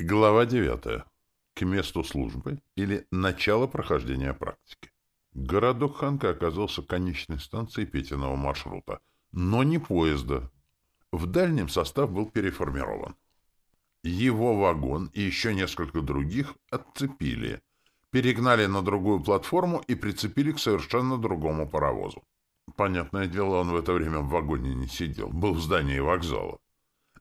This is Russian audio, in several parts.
Глава 9. К месту службы или начало прохождения практики. Городок Ханка оказался конечной станцией Петиного маршрута, но не поезда. В дальнем состав был переформирован. Его вагон и еще несколько других отцепили, перегнали на другую платформу и прицепили к совершенно другому паровозу. Понятное дело, он в это время в вагоне не сидел, был в здании вокзала.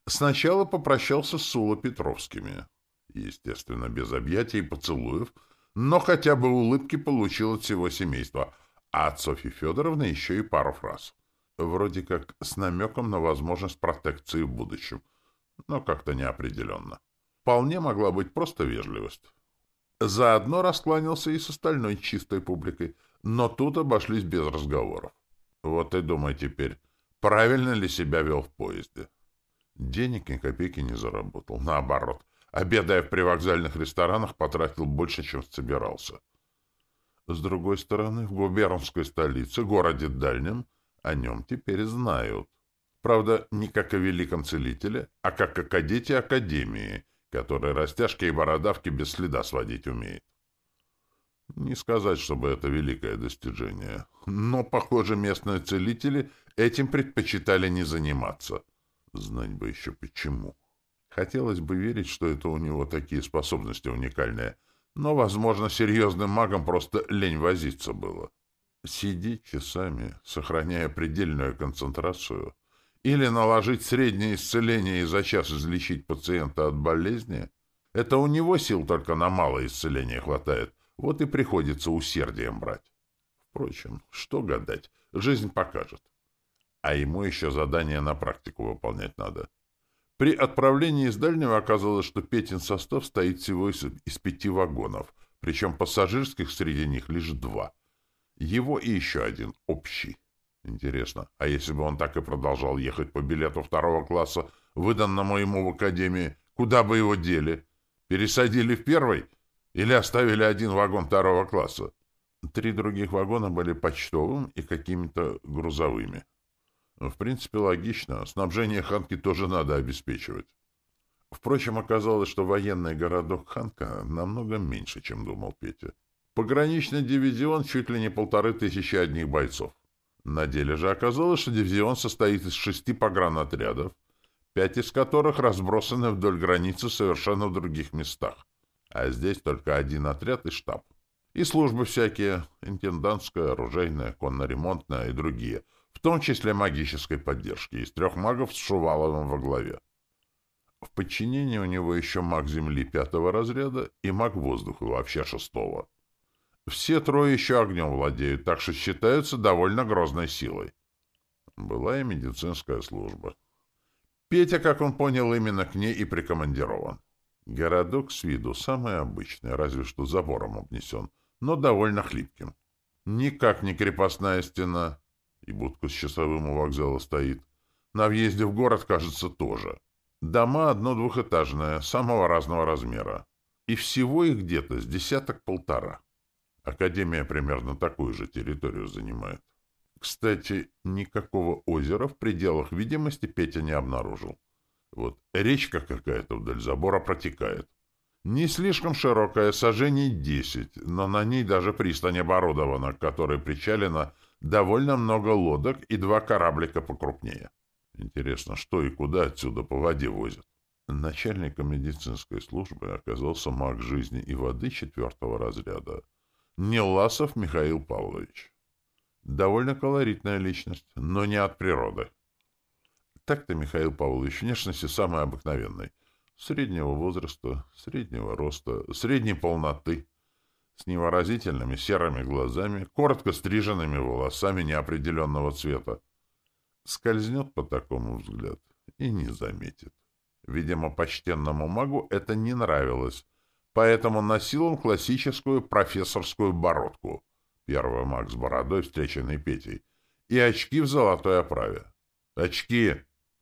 Сначала попрощался с Сула Петровскими. Естественно, без объятий и поцелуев, но хотя бы улыбки получил от всего семейства, а от Софьи Федоровны еще и пару фраз. Вроде как с намеком на возможность протекции в будущем, но как-то неопределенно. Вполне могла быть просто вежливость. Заодно раскланялся и с остальной чистой публикой, но тут обошлись без разговоров. Вот и думай теперь, правильно ли себя вел в поезде. Денег ни копейки не заработал. Наоборот, обедая в привокзальных ресторанах, потратил больше, чем собирался. С другой стороны, в губернской столице, городе Дальнем, о нем теперь знают. Правда, не как о великом целителе, а как о кадете Академии, который растяжки и бородавки без следа сводить умеет. Не сказать, чтобы это великое достижение. Но, похоже, местные целители этим предпочитали не заниматься — Знать бы еще почему. Хотелось бы верить, что это у него такие способности уникальные, но, возможно, серьезным магом просто лень возиться было. Сидеть часами, сохраняя предельную концентрацию, или наложить среднее исцеление и за час излечить пациента от болезни, это у него сил только на малое исцеление хватает, вот и приходится усердием брать. Впрочем, что гадать, жизнь покажет а ему еще задание на практику выполнять надо. При отправлении из дальнего оказалось, что Петин состав стоит всего из, из пяти вагонов, причем пассажирских среди них лишь два. Его и еще один, общий. Интересно, а если бы он так и продолжал ехать по билету второго класса, выданному ему в академии, куда бы его дели? Пересадили в первый или оставили один вагон второго класса? Три других вагона были почтовым и какими-то грузовыми. В принципе, логично. Снабжение Ханки тоже надо обеспечивать. Впрочем, оказалось, что военный городок Ханка намного меньше, чем думал Петя. Пограничный дивизион чуть ли не полторы тысячи одних бойцов. На деле же оказалось, что дивизион состоит из шести погранотрядов, пять из которых разбросаны вдоль границы совершенно в других местах. А здесь только один отряд и штаб. И службы всякие, интендантская, оружейная, конно-ремонтная и другие — в том числе магической поддержки, из трех магов с Шуваловым во главе. В подчинении у него еще маг Земли пятого разряда и маг воздуха вообще шестого. Все трое еще огнем владеют, так что считаются довольно грозной силой. Была и медицинская служба. Петя, как он понял, именно к ней и прикомандирован. Городок с виду самый обычный, разве что забором обнесен, но довольно хлипким. Никак не крепостная стена, и будка с часовым у вокзала стоит. На въезде в город, кажется, тоже. Дома одно-двухэтажные, самого разного размера. И всего их где-то с десяток-полтора. Академия примерно такую же территорию занимает. Кстати, никакого озера в пределах видимости Петя не обнаружил. Вот речка какая-то вдоль забора протекает. Не слишком широкая, сажений десять, но на ней даже пристань оборудована, к которой причалена довольно много лодок и два кораблика покрупнее. Интересно, что и куда отсюда по воде возят? Начальником медицинской службы оказался маг жизни и воды четвертого разряда. Неласов Михаил Павлович. Довольно колоритная личность, но не от природы. Так-то Михаил Павлович внешности самый обыкновенный. Среднего возраста, среднего роста, средней полноты с невыразительными серыми глазами, коротко стриженными волосами неопределенного цвета. Скользнет по такому взгляд и не заметит. Видимо, почтенному магу это не нравилось, поэтому носил он классическую профессорскую бородку, первый маг с бородой, встреченный Петей, и очки в золотой оправе. Очки!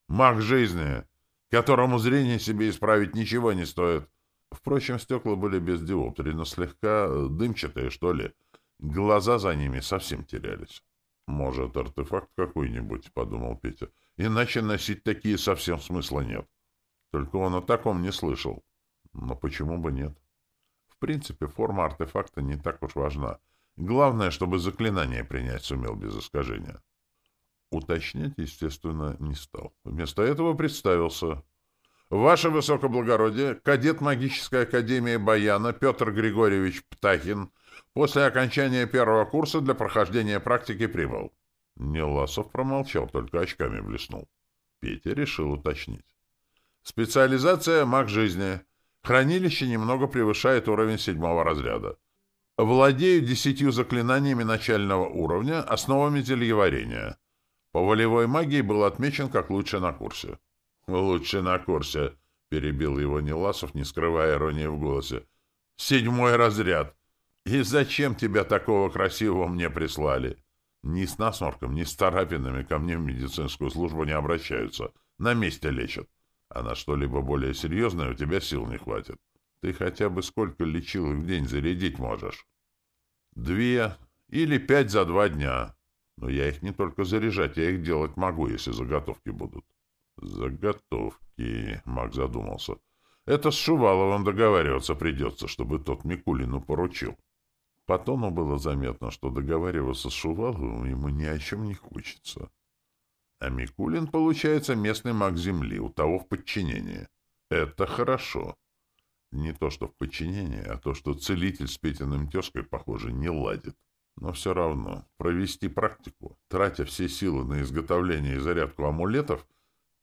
Маг жизни, которому зрение себе исправить ничего не стоит. Впрочем, стекла были без диоптрий, но слегка э, дымчатые, что ли. Глаза за ними совсем терялись. «Может, артефакт какой-нибудь?» — подумал Петя. «Иначе носить такие совсем смысла нет. Только он о таком не слышал. Но почему бы нет? В принципе, форма артефакта не так уж важна. Главное, чтобы заклинание принять сумел без искажения. Уточнять, естественно, не стал. Вместо этого представился. «Ваше Высокоблагородие, кадет магической академии Баяна Петр Григорьевич Птахин после окончания первого курса для прохождения практики прибыл». Неласов промолчал, только очками блеснул. Петя решил уточнить. «Специализация маг жизни. Хранилище немного превышает уровень седьмого разряда. Владею десятью заклинаниями начального уровня, основами зельеварения. По волевой магии был отмечен как лучший на курсе. «Лучший на курсе», — перебил его Неласов, не скрывая иронии в голосе. «Седьмой разряд. И зачем тебя такого красивого мне прислали?» Ни с насморком, ни с царапинами ко мне в медицинскую службу не обращаются. На месте лечат. А на что-либо более серьезное у тебя сил не хватит. Ты хотя бы сколько лечил в день зарядить можешь? Две или пять за два дня. Но я их не только заряжать, я их делать могу, если заготовки будут. Заготовки, Мак задумался. Это с Шуваловым договариваться придется, чтобы тот Микулину поручил. По тону было заметно, что договариваться с Шуваловым ему ни о чем не хочется. А Микулин, получается, местный маг земли, у того в подчинении. Это хорошо. Не то, что в подчинении, а то, что целитель с Петиным тезкой, похоже, не ладит. Но все равно, провести практику, тратя все силы на изготовление и зарядку амулетов,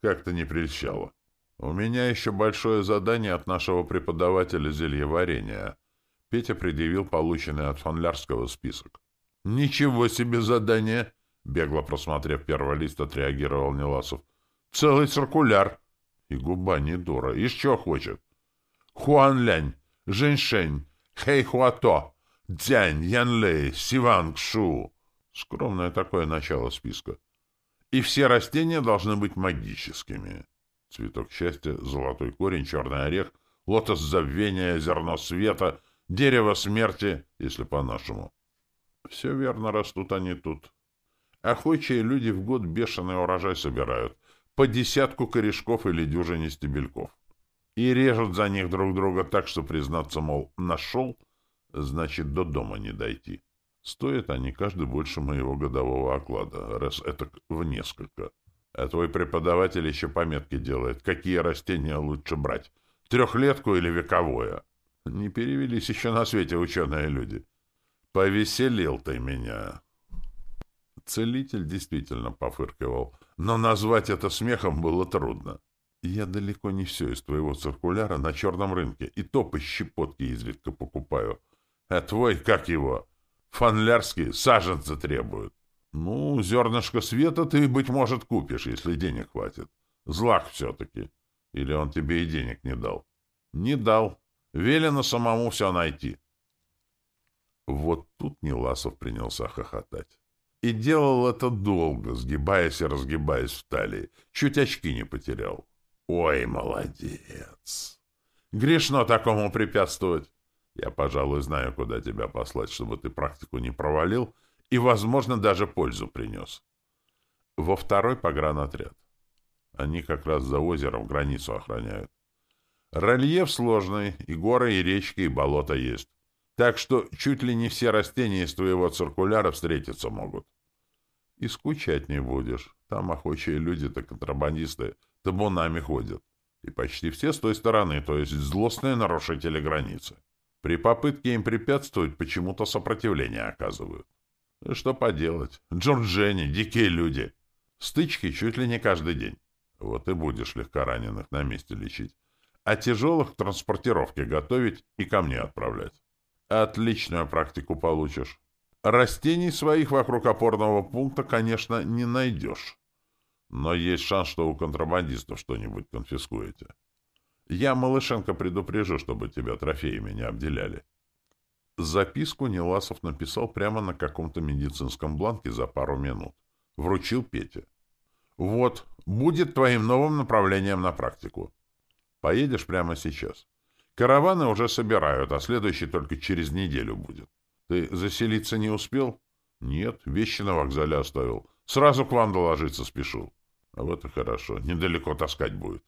как-то не прельщало. У меня еще большое задание от нашего преподавателя зельеварения — Петя предъявил полученный от Фанлярского список. «Ничего себе задание!» — бегло просмотрев первый лист, отреагировал Неласов. «Целый циркуляр!» И губа не дура. И что хочет? Хуанлянь, Женьшень, Хэйхуато, Дзянь, Янлэй, Сиванг, Шу. Скромное такое начало списка. И все растения должны быть магическими. Цветок счастья, золотой корень, черный орех, лотос забвения, зерно света — Дерево смерти, если по-нашему. Все верно, растут они тут. Охочие люди в год бешеный урожай собирают. По десятку корешков или дюжине стебельков. И режут за них друг друга так, что признаться, мол, нашел, значит, до дома не дойти. Стоят они каждый больше моего годового оклада, раз это в несколько. А твой преподаватель еще пометки делает, какие растения лучше брать, трехлетку или вековое. Не перевелись еще на свете ученые люди. Повеселил ты меня. Целитель действительно пофыркивал, но назвать это смехом было трудно. Я далеко не все из твоего циркуляра на черном рынке, и то по щепотке изредка покупаю. А твой, как его, фанлярский, саженцы требуют. Ну, зернышко света ты, быть может, купишь, если денег хватит. Злак все-таки. Или он тебе и денег не дал? Не дал. Велено самому все найти. Вот тут Неласов принялся хохотать. И делал это долго, сгибаясь и разгибаясь в талии. Чуть очки не потерял. Ой, молодец! Грешно такому препятствовать. Я, пожалуй, знаю, куда тебя послать, чтобы ты практику не провалил и, возможно, даже пользу принес. Во второй погранотряд. Они как раз за озером границу охраняют. Рельеф сложный, и горы, и речки, и болота есть. Так что чуть ли не все растения из твоего циркуляра встретиться могут. И скучать не будешь. Там охочие люди-то контрабандисты табунами ходят. И почти все с той стороны, то есть злостные нарушители границы. При попытке им препятствовать почему-то сопротивление оказывают. И что поделать? Джорджини, дикие люди. Стычки чуть ли не каждый день. Вот и будешь легкораненых на месте лечить а тяжелых транспортировки готовить и ко мне отправлять. Отличную практику получишь. Растений своих вокруг опорного пункта, конечно, не найдешь. Но есть шанс, что у контрабандистов что-нибудь конфискуете. Я Малышенко предупрежу, чтобы тебя трофеями не обделяли. Записку Неласов написал прямо на каком-то медицинском бланке за пару минут. Вручил Пете. «Вот, будет твоим новым направлением на практику. Поедешь прямо сейчас. Караваны уже собирают, а следующий только через неделю будет. Ты заселиться не успел? Нет, вещи на вокзале оставил. Сразу к вам доложиться спешу. А вот и хорошо. Недалеко таскать будет.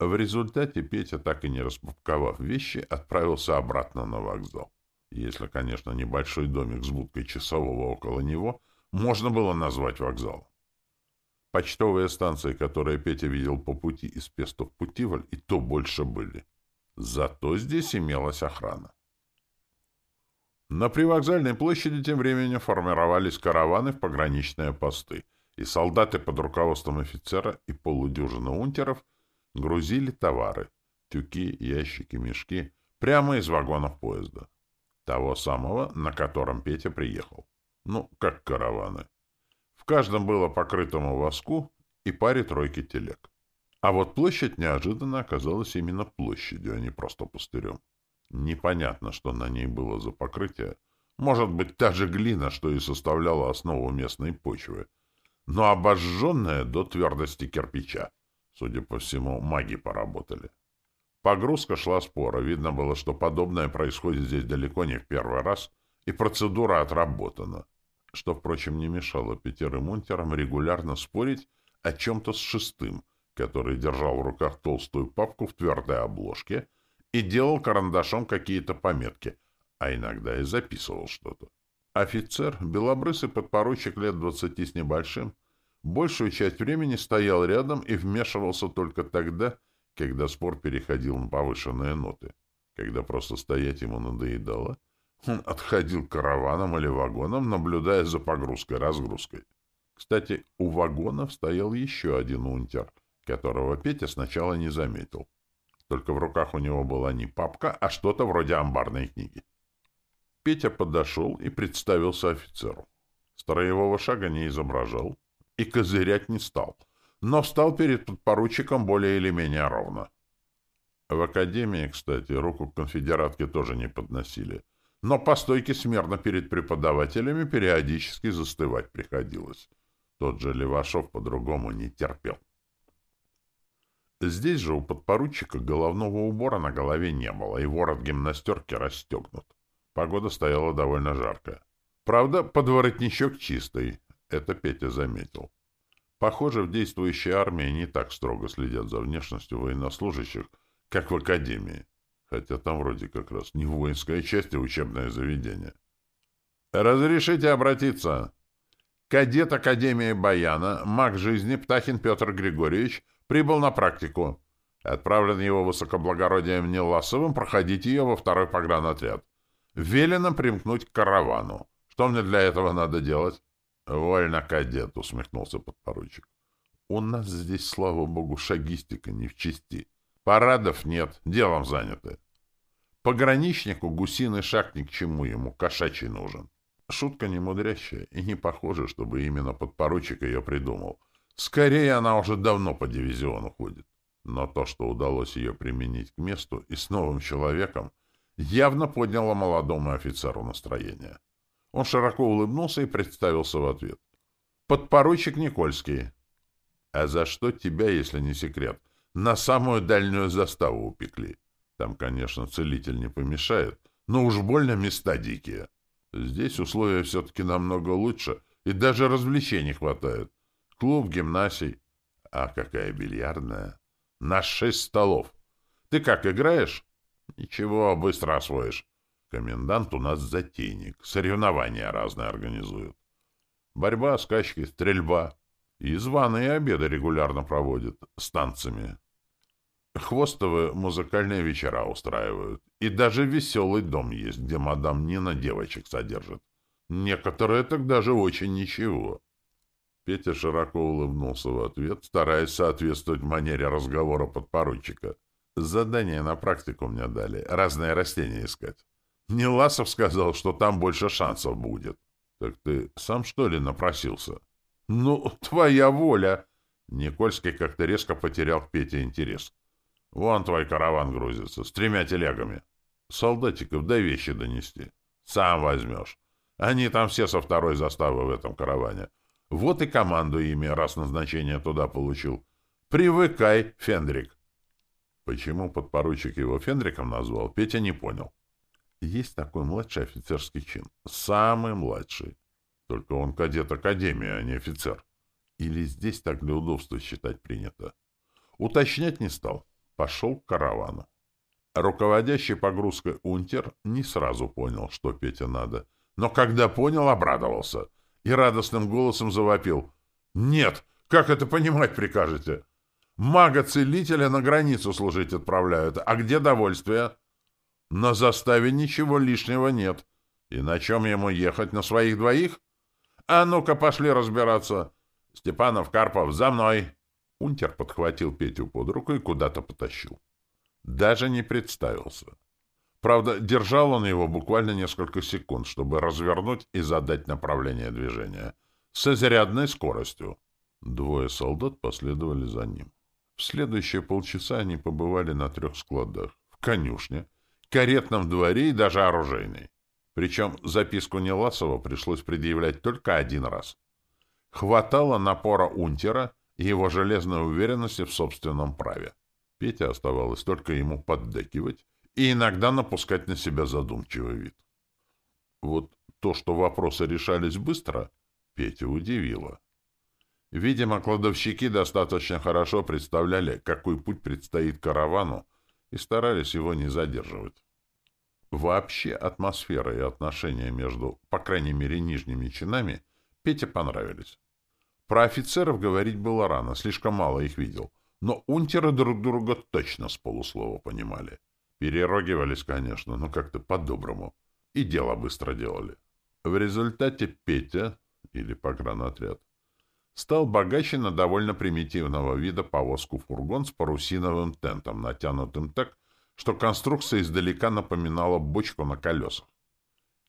В результате Петя, так и не распаковав вещи, отправился обратно на вокзал. Если, конечно, небольшой домик с будкой часового около него можно было назвать вокзалом. Почтовые станции, которые Петя видел по пути из Песту в Путиваль, и то больше были. Зато здесь имелась охрана. На привокзальной площади тем временем формировались караваны в пограничные посты, и солдаты под руководством офицера и полудюжины унтеров грузили товары — тюки, ящики, мешки — прямо из вагонов поезда. Того самого, на котором Петя приехал. Ну, как караваны. В каждом было покрытому воску и паре тройки телег. А вот площадь неожиданно оказалась именно площадью, а не просто пустырем. Непонятно, что на ней было за покрытие. Может быть, та же глина, что и составляла основу местной почвы. Но обожженная до твердости кирпича. Судя по всему, маги поработали. Погрузка шла спора. Видно было, что подобное происходит здесь далеко не в первый раз, и процедура отработана. Что, впрочем, не мешало пятерым унтерам регулярно спорить о чем-то с шестым, который держал в руках толстую папку в твердой обложке — и делал карандашом какие-то пометки, а иногда и записывал что-то. Офицер, белобрысый подпоручик лет двадцати с небольшим, большую часть времени стоял рядом и вмешивался только тогда, когда спор переходил на повышенные ноты. Когда просто стоять ему надоедало, он отходил караваном или вагоном, наблюдая за погрузкой-разгрузкой. Кстати, у вагонов стоял еще один унтер, которого Петя сначала не заметил. Только в руках у него была не папка, а что-то вроде амбарной книги. Петя подошел и представился офицеру. Строевого шага не изображал и козырять не стал, но встал перед подпоручиком более или менее ровно. В академии, кстати, руку к конфедератке тоже не подносили, но по стойке смирно перед преподавателями периодически застывать приходилось. Тот же Левашов по-другому не терпел. Здесь же у подпоручика головного убора на голове не было, и ворот гимнастерки расстегнут. Погода стояла довольно жаркая. Правда, подворотничок чистый. Это Петя заметил. Похоже, в действующей армии не так строго следят за внешностью военнослужащих, как в академии. Хотя там вроде как раз не воинская часть, а учебное заведение. «Разрешите обратиться?» Кадет Академии Баяна, маг жизни Птахин Петр Григорьевич Прибыл на практику. Отправлен его высокоблагородием Неласовым проходить ее во второй погранотряд. Велено примкнуть к каравану. Что мне для этого надо делать? — Вольно, кадет, — усмехнулся подпоручик. — У нас здесь, слава богу, шагистика не в чести. Парадов нет, делом заняты. Пограничнику гусиный шаг ни к чему ему, кошачий нужен. Шутка не мудрящая, и не похоже, чтобы именно подпоручик ее придумал — Скорее, она уже давно по дивизиону ходит. Но то, что удалось ее применить к месту и с новым человеком, явно подняло молодому офицеру настроение. Он широко улыбнулся и представился в ответ. «Подпоручик Никольский». «А за что тебя, если не секрет, на самую дальнюю заставу упекли? Там, конечно, целитель не помешает, но уж больно места дикие. Здесь условия все-таки намного лучше, и даже развлечений хватает. Клуб, гимнасий. А какая бильярдная? На шесть столов. Ты как, играешь? Ничего, быстро освоишь. Комендант у нас затейник. Соревнования разные организуют. Борьба, скачки, стрельба. И званые обеды регулярно проводят. С танцами. Хвостовые музыкальные вечера устраивают. И даже веселый дом есть, где мадам Нина девочек содержит. Некоторые так даже очень ничего. Петя широко улыбнулся в ответ, стараясь соответствовать манере разговора подпоручика. Задание на практику мне дали. Разные растения искать. Неласов сказал, что там больше шансов будет. Так ты сам, что ли, напросился? Ну, твоя воля! Никольский как-то резко потерял к Пете интерес. Вон твой караван грузится, с тремя телегами. Солдатиков дай вещи донести. Сам возьмешь. Они там все со второй заставы в этом караване. Вот и команду ими, раз назначение туда получил. Привыкай, Фендрик. Почему подпоручик его Фендриком назвал, Петя не понял. Есть такой младший офицерский чин. Самый младший. Только он кадет Академии, а не офицер. Или здесь так для удобства считать принято. Уточнять не стал. пошел к каравану. Руководящий погрузкой унтер не сразу понял, что Пете надо, но когда понял, обрадовался и радостным голосом завопил. «Нет! Как это понимать прикажете? Мага-целителя на границу служить отправляют, а где довольствие?» «На заставе ничего лишнего нет. И на чем ему ехать, на своих двоих? А ну-ка, пошли разбираться. Степанов, Карпов, за мной!» Унтер подхватил Петю под руку и куда-то потащил. Даже не представился. Правда, держал он его буквально несколько секунд, чтобы развернуть и задать направление движения. С изрядной скоростью. Двое солдат последовали за ним. В следующие полчаса они побывали на трех складах. В конюшне, каретном дворе и даже оружейной. Причем записку Неласова пришлось предъявлять только один раз. Хватало напора унтера и его железной уверенности в собственном праве. Петя оставалось только ему поддакивать и иногда напускать на себя задумчивый вид. Вот то, что вопросы решались быстро, Петя удивило. Видимо, кладовщики достаточно хорошо представляли, какой путь предстоит каравану, и старались его не задерживать. Вообще атмосфера и отношения между, по крайней мере, нижними чинами Пете понравились. Про офицеров говорить было рано, слишком мало их видел. Но унтеры друг друга точно с полуслова понимали. Перерогивались, конечно, но как-то по-доброму. И дело быстро делали. В результате Петя, или погранотряд, стал богаче на довольно примитивного вида повозку-фургон с парусиновым тентом, натянутым так, что конструкция издалека напоминала бочку на колесах.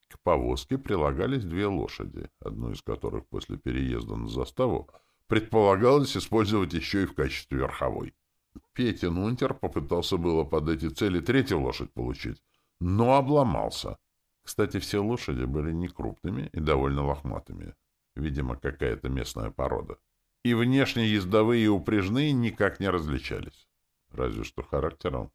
К повозке прилагались две лошади, одну из которых после переезда на заставу предполагалось использовать еще и в качестве верховой. Петин Унтер попытался было под эти цели третью лошадь получить, но обломался. Кстати, все лошади были не крупными и довольно лохматыми. Видимо, какая-то местная порода. И внешне ездовые и упряжные никак не различались. Разве что характером.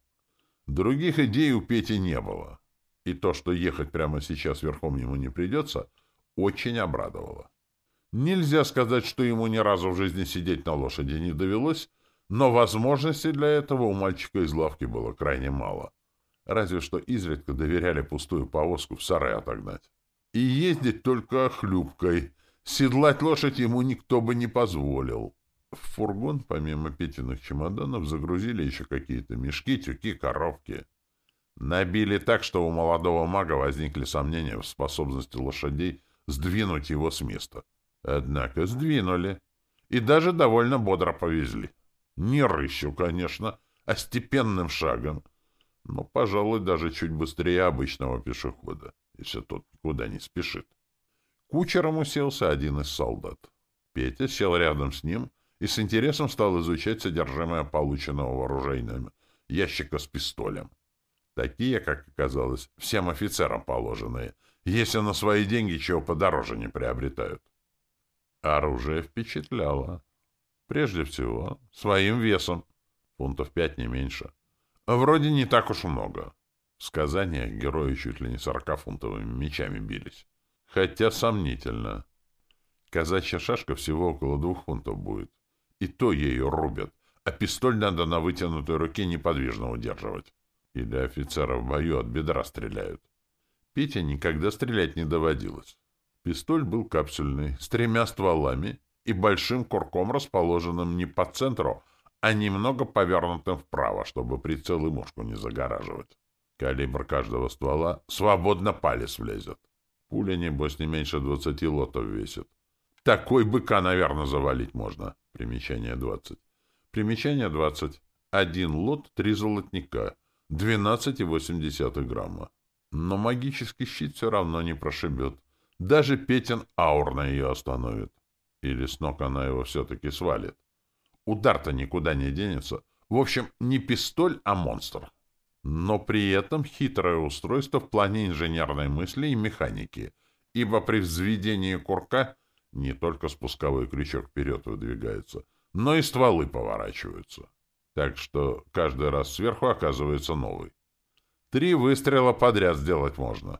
Других идей у Пети не было и то, что ехать прямо сейчас верхом ему не придется, очень обрадовало. Нельзя сказать, что ему ни разу в жизни сидеть на лошади не довелось, но возможностей для этого у мальчика из лавки было крайне мало. Разве что изредка доверяли пустую повозку в сарай отогнать. И ездить только хлюпкой. Седлать лошадь ему никто бы не позволил. В фургон, помимо Петиных чемоданов, загрузили еще какие-то мешки, тюки, коробки. Набили так, что у молодого мага возникли сомнения в способности лошадей сдвинуть его с места. Однако сдвинули. И даже довольно бодро повезли. Не рыщу, конечно, а степенным шагом. Но, пожалуй, даже чуть быстрее обычного пешехода, если тот никуда не спешит. Кучером уселся один из солдат. Петя сел рядом с ним и с интересом стал изучать содержимое полученного вооружением ящика с пистолем. Такие, как оказалось, всем офицерам положенные, если на свои деньги чего подороже не приобретают. Оружие впечатляло. Прежде всего, своим весом. Фунтов пять не меньше. Вроде не так уж много. В сказаниях герои чуть ли не сорокафунтовыми мечами бились. Хотя сомнительно. Казачья шашка всего около двух фунтов будет. И то ею рубят, а пистоль надо на вытянутой руке неподвижно удерживать. Или офицера в бою от бедра стреляют. Пете никогда стрелять не доводилось. Пистоль был капсульный, с тремя стволами и большим курком, расположенным не по центру, а немного повернутым вправо, чтобы прицел и мушку не загораживать. Калибр каждого ствола свободно палец влезет. Пуля, небось, не меньше двадцати лотов весит. Такой быка, наверное, завалить можно. Примечание двадцать. Примечание двадцать. Один лот — три золотника — 12,8 грамма. Но магический щит все равно не прошибет. Даже Петин аур на ее остановит. Или с ног она его все-таки свалит. Удар-то никуда не денется. В общем, не пистоль, а монстр. Но при этом хитрое устройство в плане инженерной мысли и механики, ибо при взведении курка не только спусковой крючок вперед выдвигается, но и стволы поворачиваются так что каждый раз сверху оказывается новый. Три выстрела подряд сделать можно.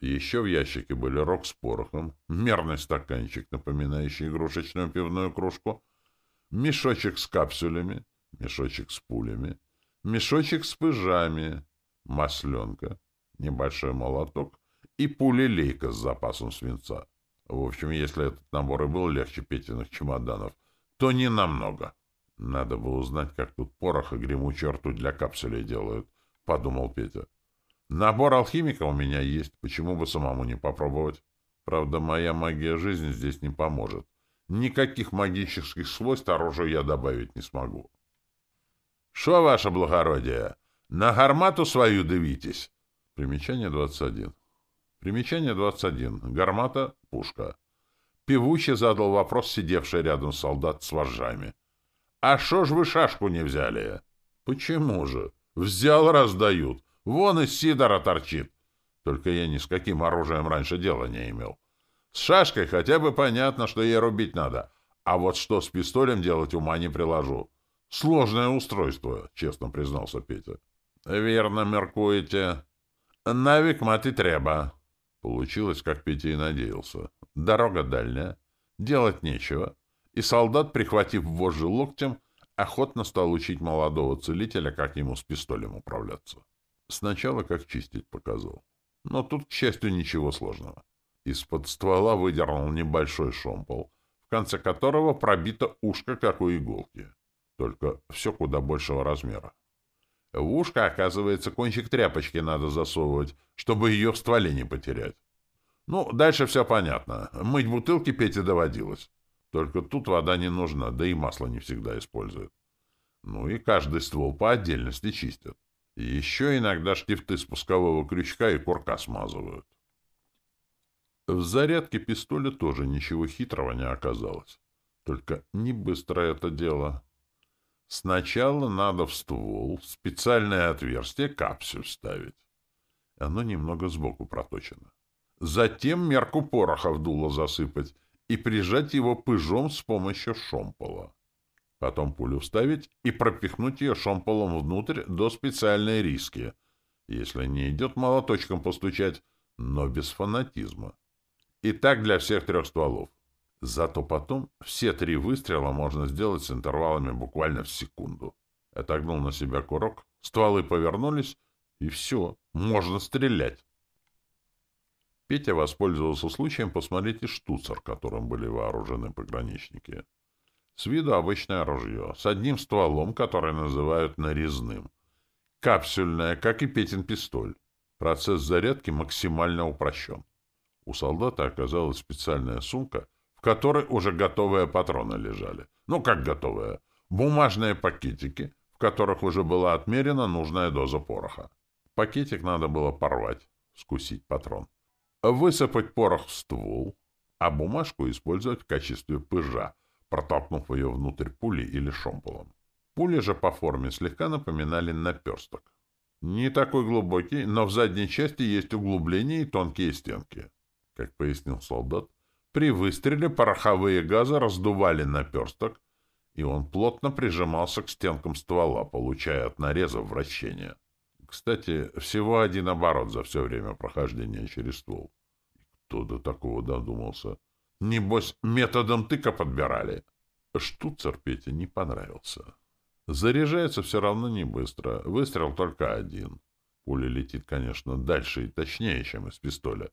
Еще в ящике были рог с порохом, мерный стаканчик, напоминающий игрушечную пивную кружку, мешочек с капсулями, мешочек с пулями, мешочек с пыжами, масленка, небольшой молоток и пулелейка с запасом свинца. В общем, если этот набор и был легче Петиных чемоданов, то не намного. Надо было узнать, как тут порох и гремучую ртуть для капсулей делают, — подумал Петя. Набор алхимика у меня есть, почему бы самому не попробовать? Правда, моя магия жизни здесь не поможет. Никаких магических свойств оружию я добавить не смогу. — Шо, ваше благородие, на гармату свою дивитесь? Примечание 21. Примечание 21. Гармата — пушка. Певучий задал вопрос сидевший рядом солдат с вожжами. — А шо ж вы шашку не взяли? — Почему же? Взял, раздают. Вон из Сидора торчит. Только я ни с каким оружием раньше дела не имел. С шашкой хотя бы понятно, что ей рубить надо. А вот что с пистолем делать ума не приложу. Сложное устройство, честно признался Петя. Верно меркуете. Навик и треба. Получилось, как Петя и надеялся. Дорога дальняя, делать нечего. И солдат, прихватив вожжи локтем, охотно стал учить молодого целителя, как ему с пистолем управляться. Сначала как чистить показал. Но тут, к счастью, ничего сложного. Из-под ствола выдернул небольшой шомпол, в конце которого пробито ушко, как у иголки. Только все куда большего размера. В ушко, оказывается, кончик тряпочки надо засовывать, чтобы ее в стволе не потерять. Ну, дальше все понятно. Мыть бутылки Пете доводилось. Только тут вода не нужна, да и масло не всегда используют. Ну и каждый ствол по отдельности чистят. Еще иногда штифты спускового крючка и курка смазывают. В зарядке пистоля тоже ничего хитрого не оказалось. Только не быстро это дело. Сначала надо в ствол, специальное отверстие капсюль ставить. Оно немного сбоку проточено. Затем мерку пороха в дуло засыпать и прижать его пыжом с помощью шомпола. Потом пулю вставить и пропихнуть ее шомполом внутрь до специальной риски. Если не идет, молоточком постучать, но без фанатизма. И так для всех трех стволов. Зато потом все три выстрела можно сделать с интервалами буквально в секунду. Отогнул на себя курок, стволы повернулись, и все, можно стрелять. Петя воспользовался случаем посмотреть и штуцер, которым были вооружены пограничники. С виду обычное ружье, с одним стволом, который называют нарезным. Капсюльное, как и Петин пистоль. Процесс зарядки максимально упрощен. У солдата оказалась специальная сумка, которой уже готовые патроны лежали. Ну, как готовые? Бумажные пакетики, в которых уже была отмерена нужная доза пороха. Пакетик надо было порвать, скусить патрон. Высыпать порох в ствол, а бумажку использовать в качестве пыжа, протолкнув ее внутрь пули или шомполом. Пули же по форме слегка напоминали наперсток. Не такой глубокий, но в задней части есть углубления и тонкие стенки. Как пояснил солдат, при выстреле пороховые газы раздували наперсток, и он плотно прижимался к стенкам ствола, получая от нареза вращение. Кстати, всего один оборот за все время прохождения через ствол. Кто до такого додумался? Небось, методом тыка подбирали. Штуцер Пете не понравился. Заряжается все равно не быстро. Выстрел только один. Пуля летит, конечно, дальше и точнее, чем из пистоля.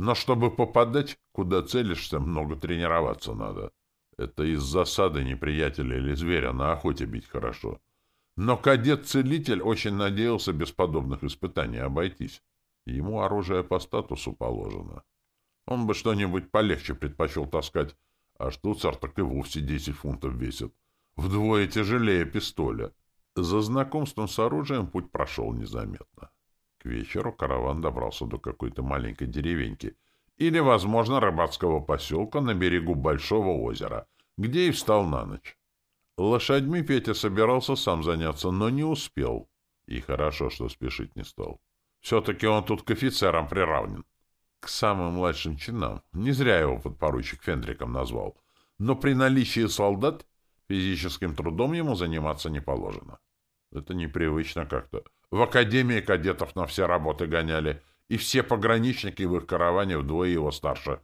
Но чтобы попадать, куда целишься, много тренироваться надо. Это из засады неприятеля или зверя на охоте бить хорошо. Но кадет-целитель очень надеялся без подобных испытаний обойтись. Ему оружие по статусу положено. Он бы что-нибудь полегче предпочел таскать, а штуцер так и вовсе десять фунтов весит. Вдвое тяжелее пистоля. За знакомством с оружием путь прошел незаметно. К вечеру караван добрался до какой-то маленькой деревеньки или, возможно, рыбацкого поселка на берегу Большого озера, где и встал на ночь. Лошадьми Петя собирался сам заняться, но не успел. И хорошо, что спешить не стал. Все-таки он тут к офицерам приравнен. К самым младшим чинам. Не зря его подпоручик Фендриком назвал. Но при наличии солдат физическим трудом ему заниматься не положено. Это непривычно как-то. В академии кадетов на все работы гоняли, и все пограничники в их караване вдвое его старше.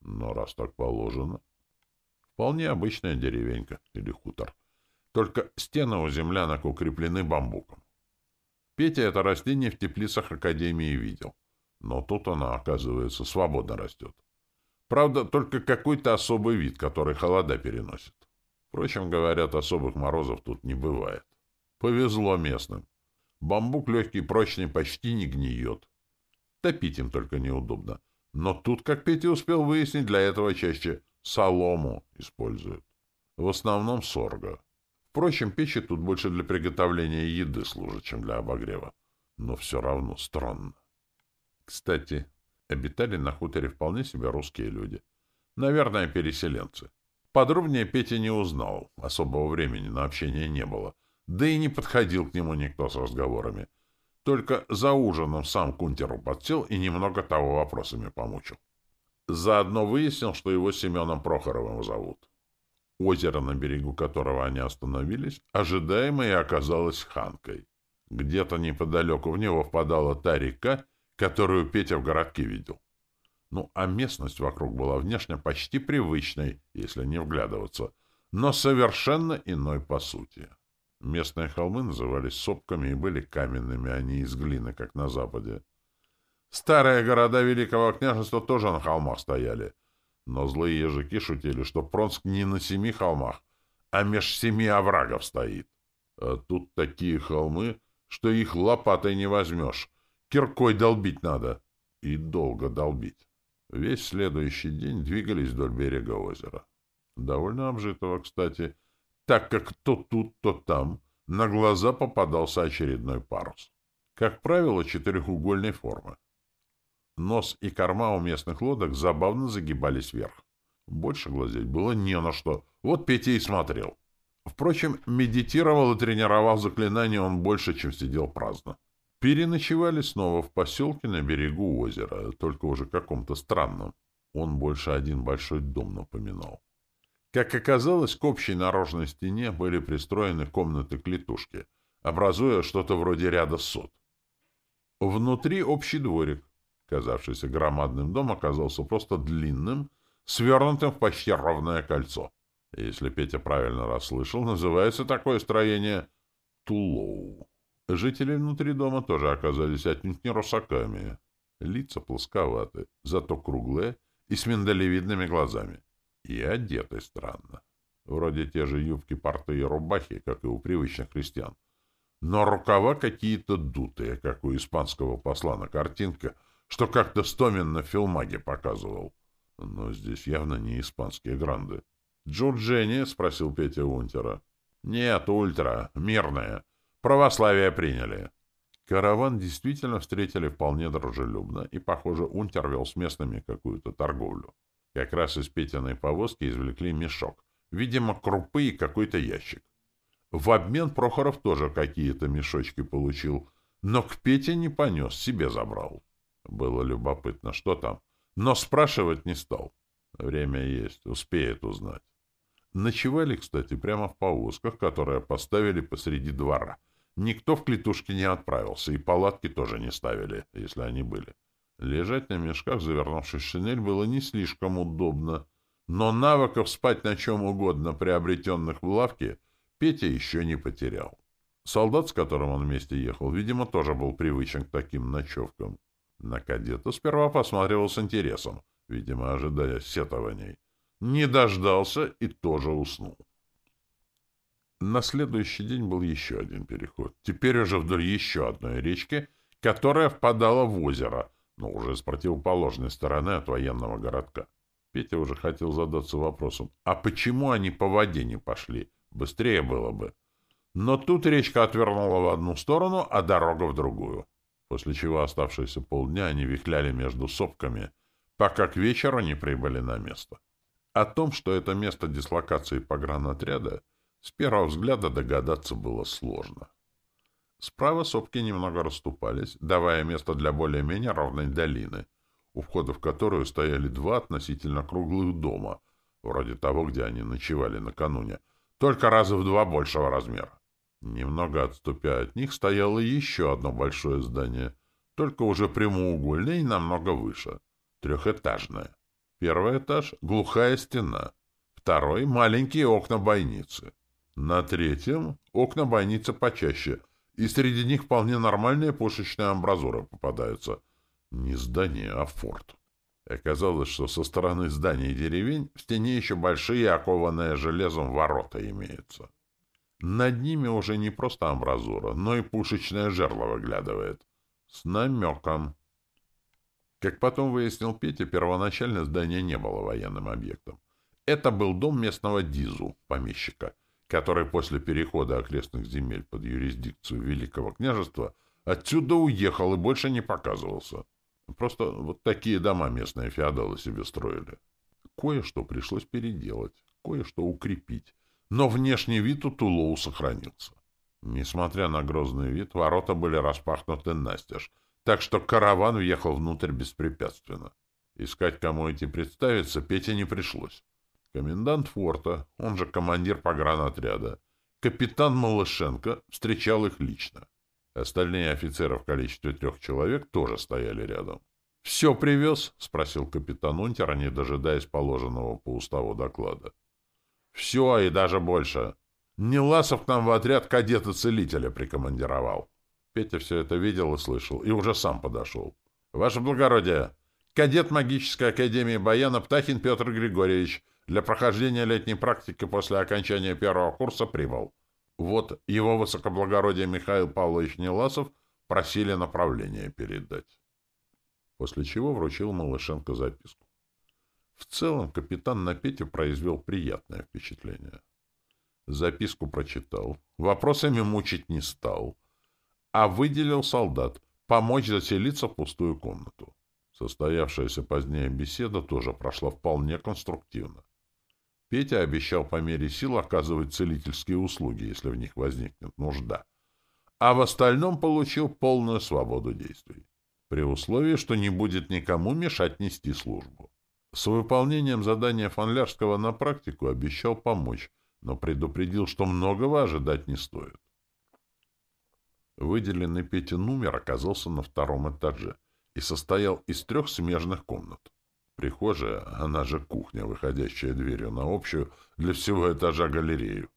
Но раз так положено... Вполне обычная деревенька или хутор. Только стены у землянок укреплены бамбуком. Петя это растение в теплицах Академии видел. Но тут она, оказывается, свободно растет. Правда, только какой-то особый вид, который холода переносит. Впрочем, говорят, особых морозов тут не бывает. Повезло местным. Бамбук легкий, прочный, почти не гниет. Топить им только неудобно. Но тут, как Петя успел выяснить, для этого чаще солому используют. В основном сорга. Впрочем, печи тут больше для приготовления еды служат, чем для обогрева. Но все равно странно. Кстати, обитали на хуторе вполне себе русские люди. Наверное, переселенцы. Подробнее Петя не узнал. Особого времени на общение не было. Да и не подходил к нему никто с разговорами. Только за ужином сам Кунтеру подсел и немного того вопросами помучил. Заодно выяснил, что его Семеном Прохоровым зовут. Озеро, на берегу которого они остановились, ожидаемо и оказалось Ханкой. Где-то неподалеку в него впадала та река, которую Петя в городке видел. Ну, а местность вокруг была внешне почти привычной, если не вглядываться, но совершенно иной по сути. Местные холмы назывались сопками и были каменными, а не из глины, как на западе. Старые города Великого княжества тоже на холмах стояли. Но злые языки шутили, что Пронск не на семи холмах, а меж семи оврагов стоит. А тут такие холмы, что их лопатой не возьмешь. Киркой долбить надо. И долго долбить. Весь следующий день двигались вдоль берега озера. Довольно обжитого, кстати, — так как то тут, то там на глаза попадался очередной парус. Как правило, четырехугольной формы. Нос и корма у местных лодок забавно загибались вверх. Больше глазеть было не на что. Вот Петя и смотрел. Впрочем, медитировал и тренировал заклинания он больше, чем сидел праздно. Переночевали снова в поселке на берегу озера, только уже каком-то странном. Он больше один большой дом напоминал. Как оказалось, к общей наружной стене были пристроены комнаты-клетушки, образуя что-то вроде ряда сот. Внутри общий дворик. Казавшийся громадным дом оказался просто длинным, свернутым в почти ровное кольцо. Если Петя правильно расслышал, называется такое строение Тулоу. Жители внутри дома тоже оказались отнюдь не русаками. Лица плосковаты, зато круглые и с миндалевидными глазами. И одеты странно. Вроде те же юбки, порты и рубахи, как и у привычных крестьян. Но рукава какие-то дутые, как у испанского посла на картинке, что как-то Стомин на филмаге показывал. Но здесь явно не испанские гранды. «Джурджени?» — спросил Петя Унтера. «Нет, ультра. Мирная. Православие приняли». Караван действительно встретили вполне дружелюбно, и, похоже, Унтер вел с местными какую-то торговлю. Как раз из Петиной повозки извлекли мешок. Видимо, крупы и какой-то ящик. В обмен Прохоров тоже какие-то мешочки получил, но к Пете не понес, себе забрал. Было любопытно, что там, но спрашивать не стал. Время есть, успеет узнать. Ночевали, кстати, прямо в повозках, которые поставили посреди двора. Никто в клетушке не отправился, и палатки тоже не ставили, если они были. Лежать на мешках, завернувшись в шинель, было не слишком удобно. Но навыков спать на чем угодно, приобретенных в лавке, Петя еще не потерял. Солдат, с которым он вместе ехал, видимо, тоже был привычен к таким ночевкам. На кадета сперва посмотрел с интересом, видимо, ожидая сетований. Не дождался и тоже уснул. На следующий день был еще один переход. Теперь уже вдоль еще одной речки, которая впадала в озеро — но уже с противоположной стороны от военного городка. Петя уже хотел задаться вопросом, а почему они по воде не пошли? Быстрее было бы. Но тут речка отвернула в одну сторону, а дорога в другую. После чего оставшиеся полдня они вихляли между сопками, пока к вечеру не прибыли на место. О том, что это место дислокации погранотряда, с первого взгляда догадаться было сложно. Справа сопки немного расступались, давая место для более-менее ровной долины, у входа в которую стояли два относительно круглых дома, вроде того, где они ночевали накануне, только раза в два большего размера. Немного отступя от них стояло еще одно большое здание, только уже прямоугольное и намного выше, трехэтажное. Первый этаж — глухая стена, второй — маленькие окна бойницы. На третьем — окна бойницы почаще — и среди них вполне нормальные пушечные амбразуры попадаются. Не здание, а форт. Оказалось, что со стороны зданий и деревень в стене еще большие, окованные железом ворота имеются. Над ними уже не просто амбразура, но и пушечное жерло выглядывает. С намеком. Как потом выяснил Петя, первоначально здание не было военным объектом. Это был дом местного Дизу, помещика, который после перехода окрестных земель под юрисдикцию Великого княжества отсюда уехал и больше не показывался. Просто вот такие дома местные феодалы себе строили. Кое-что пришлось переделать, кое-что укрепить, но внешний вид у Тулоу сохранился. Несмотря на грозный вид, ворота были распахнуты настежь, так что караван въехал внутрь беспрепятственно. Искать, кому идти представиться, Пете не пришлось. Комендант форта, он же командир погранотряда, капитан Малышенко встречал их лично. Остальные офицеры в количестве трех человек тоже стояли рядом. — Все привез? — спросил капитан Унтера, не дожидаясь положенного по уставу доклада. — Все и даже больше. Неласов к нам в отряд кадета-целителя прикомандировал. Петя все это видел и слышал, и уже сам подошел. — Ваше благородие, кадет магической академии Баяна Птахин Петр Григорьевич для прохождения летней практики после окончания первого курса прибыл. Вот его высокоблагородие Михаил Павлович Неласов просили направление передать. После чего вручил Малышенко записку. В целом капитан на Пете произвел приятное впечатление. Записку прочитал, вопросами мучить не стал, а выделил солдат помочь заселиться в пустую комнату. Состоявшаяся позднее беседа тоже прошла вполне конструктивно. Петя обещал по мере сил оказывать целительские услуги, если в них возникнет нужда. А в остальном получил полную свободу действий. При условии, что не будет никому мешать нести службу. С выполнением задания Фанлярского на практику обещал помочь, но предупредил, что многого ожидать не стоит. Выделенный Пете номер оказался на втором этаже и состоял из трех смежных комнат. Прихожая, она же кухня, выходящая дверью на общую для всего этажа галерею.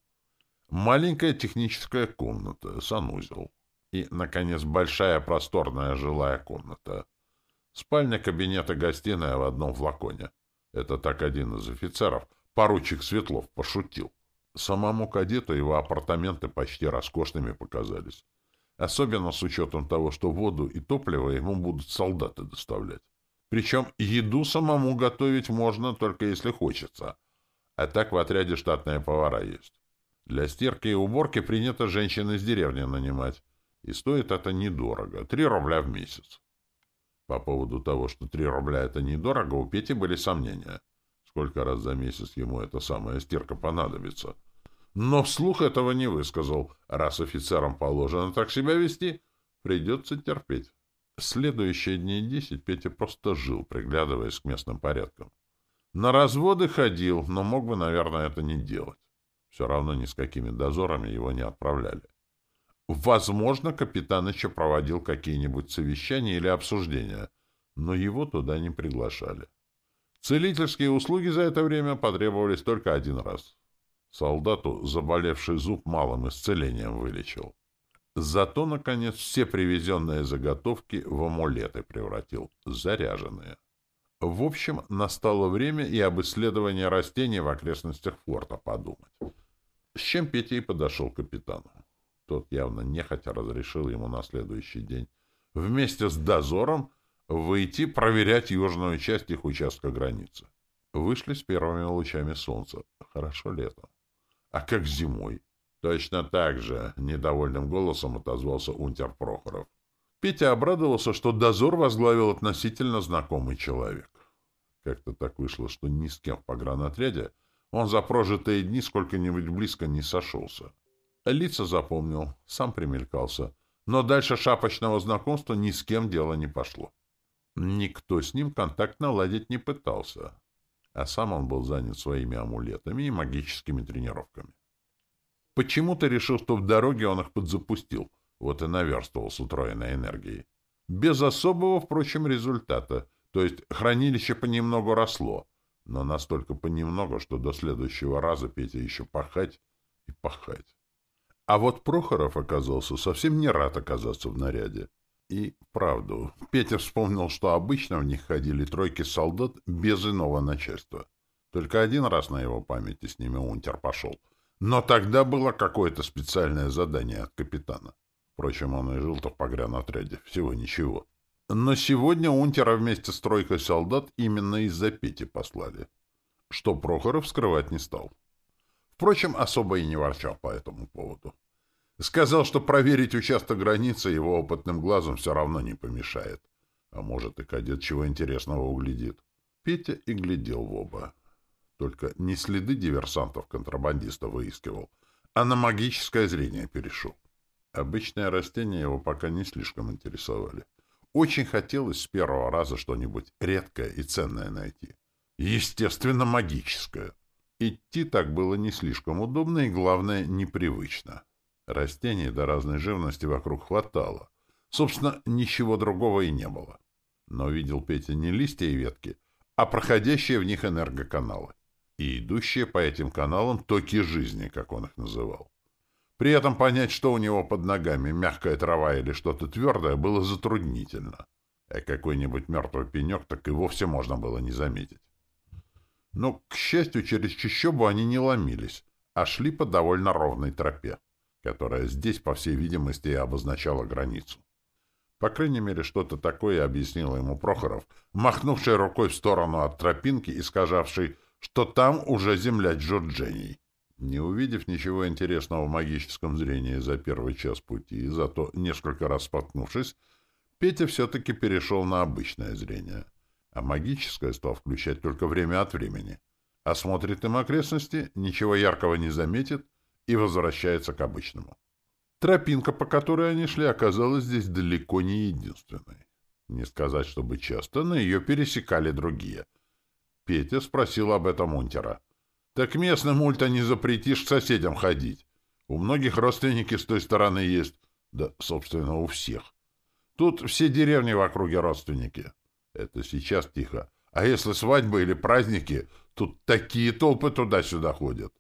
Маленькая техническая комната, санузел. И, наконец, большая просторная жилая комната. Спальня, кабинет и гостиная в одном флаконе. Это так один из офицеров, поручик Светлов, пошутил. Самому кадету его апартаменты почти роскошными показались. Особенно с учетом того, что воду и топливо ему будут солдаты доставлять. Причем еду самому готовить можно, только если хочется. А так в отряде штатные повара есть. Для стирки и уборки принято женщин из деревни нанимать. И стоит это недорого. Три рубля в месяц. По поводу того, что три рубля это недорого, у Пети были сомнения. Сколько раз за месяц ему эта самая стирка понадобится. Но вслух этого не высказал. Раз офицерам положено так себя вести, придется терпеть. Следующие дни десять Петя просто жил, приглядываясь к местным порядкам. На разводы ходил, но мог бы, наверное, это не делать. Все равно ни с какими дозорами его не отправляли. Возможно, капитан еще проводил какие-нибудь совещания или обсуждения, но его туда не приглашали. Целительские услуги за это время потребовались только один раз. Солдату заболевший зуб малым исцелением вылечил. Зато, наконец, все привезенные заготовки в амулеты превратил, заряженные. В общем, настало время и об исследовании растений в окрестностях форта подумать. С чем Петя и подошел к капитану. Тот явно нехотя разрешил ему на следующий день вместе с дозором выйти проверять южную часть их участка границы. Вышли с первыми лучами солнца. Хорошо летом. А как зимой? Точно так же, — недовольным голосом отозвался унтер Прохоров. Петя обрадовался, что дозор возглавил относительно знакомый человек. Как-то так вышло, что ни с кем в погранотряде он за прожитые дни сколько-нибудь близко не сошелся. Лица запомнил, сам примелькался, но дальше шапочного знакомства ни с кем дело не пошло. Никто с ним контакт наладить не пытался, а сам он был занят своими амулетами и магическими тренировками. Почему-то решил, что в дороге он их подзапустил, вот и наверстывал с утроенной энергией. Без особого, впрочем, результата, то есть хранилище понемногу росло, но настолько понемногу, что до следующего раза Петя еще пахать и пахать. А вот Прохоров оказался совсем не рад оказаться в наряде. И правду. Петя вспомнил, что обычно в них ходили тройки солдат без иного начальства. Только один раз на его памяти с ними унтер пошел. Но тогда было какое-то специальное задание от капитана. Впрочем, он и жил-то в погранотряде. Всего ничего. Но сегодня унтера вместе с тройкой солдат именно из-за Пети послали. Что Прохоров скрывать не стал. Впрочем, особо и не ворчал по этому поводу. Сказал, что проверить участок границы его опытным глазом все равно не помешает. А может, и кадет чего интересного углядит. Петя и глядел в оба. Только не следы диверсантов-контрабандиста выискивал, а на магическое зрение перешел. Обычные растения его пока не слишком интересовали. Очень хотелось с первого раза что-нибудь редкое и ценное найти. Естественно, магическое. Идти так было не слишком удобно и, главное, непривычно. Растений до разной живности вокруг хватало. Собственно, ничего другого и не было. Но видел Петя не листья и ветки, а проходящие в них энергоканалы и идущие по этим каналам токи жизни, как он их называл. При этом понять, что у него под ногами, мягкая трава или что-то твердое, было затруднительно. А какой-нибудь мертвый пенек так и вовсе можно было не заметить. Но, к счастью, через чащобу они не ломились, а шли по довольно ровной тропе, которая здесь, по всей видимости, и обозначала границу. По крайней мере, что-то такое объяснил ему Прохоров, махнувший рукой в сторону от тропинки и сказавший, что там уже земля Джорджений. Не увидев ничего интересного в магическом зрении за первый час пути, зато несколько раз споткнувшись, Петя все-таки перешел на обычное зрение — а магическое стал включать только время от времени. Осмотрит им окрестности, ничего яркого не заметит и возвращается к обычному. Тропинка, по которой они шли, оказалась здесь далеко не единственной. Не сказать, чтобы часто, но ее пересекали другие. Петя спросил об этом Унтера. «Так местным ульта не запретишь к соседям ходить. У многих родственники с той стороны есть. Да, собственно, у всех. Тут все деревни в округе родственники. Это сейчас тихо. А если свадьбы или праздники, тут такие толпы туда-сюда ходят.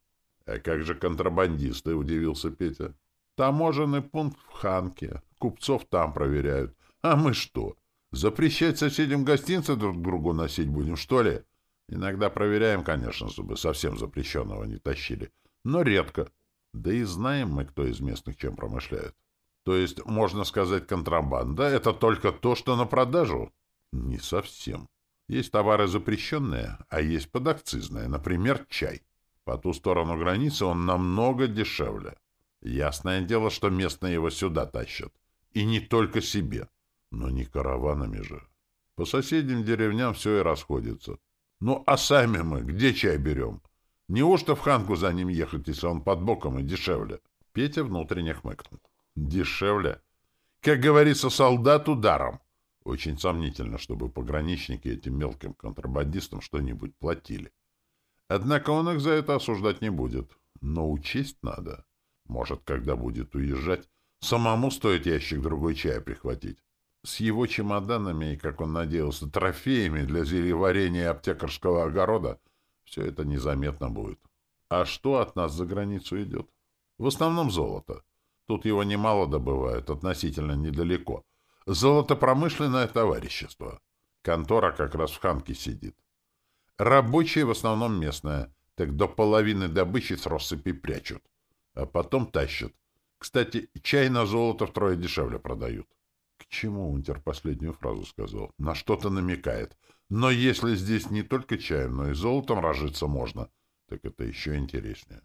А как же контрабандисты, удивился Петя. Таможенный пункт в Ханке. Купцов там проверяют. А мы что? Запрещать соседям гостинцы друг другу носить будем, что ли? Иногда проверяем, конечно, чтобы совсем запрещенного не тащили. Но редко. Да и знаем мы, кто из местных чем промышляет. То есть, можно сказать, контрабанда — это только то, что на продажу. Не совсем. Есть товары запрещенные, а есть подакцизные, например, чай. По ту сторону границы он намного дешевле. Ясное дело, что местные его сюда тащат. И не только себе. Но не караванами же. По соседним деревням все и расходится. Ну, а сами мы где чай берем? Неужто в Ханку за ним ехать, если он под боком и дешевле? Петя внутренне хмыкнул. Дешевле? Как говорится, солдат ударом. Очень сомнительно, чтобы пограничники этим мелким контрабандистам что-нибудь платили. Однако он их за это осуждать не будет. Но учесть надо. Может, когда будет уезжать, самому стоит ящик другой чая прихватить. С его чемоданами и, как он надеялся, трофеями для зельеварения аптекарского огорода все это незаметно будет. А что от нас за границу идет? В основном золото. Тут его немало добывают, относительно недалеко. Золотопромышленное товарищество. Контора как раз в Ханке сидит. Рабочие в основном местные, так до половины добычи с россыпи прячут. А потом тащат. Кстати, чай на золото втрое дешевле продают. Чему Унтер последнюю фразу сказал? На что-то намекает. Но если здесь не только чаем, но и золотом разжиться можно, так это еще интереснее.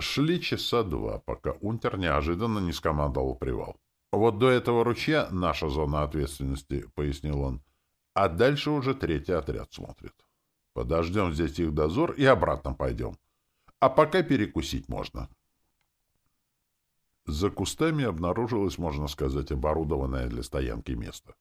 Шли часа два, пока Унтер неожиданно не скомандовал привал. Вот до этого ручья наша зона ответственности, — пояснил он. А дальше уже третий отряд смотрит. Подождем здесь их дозор и обратно пойдем. А пока перекусить можно. За кустами обнаружилось, можно сказать, оборудованное для стоянки место.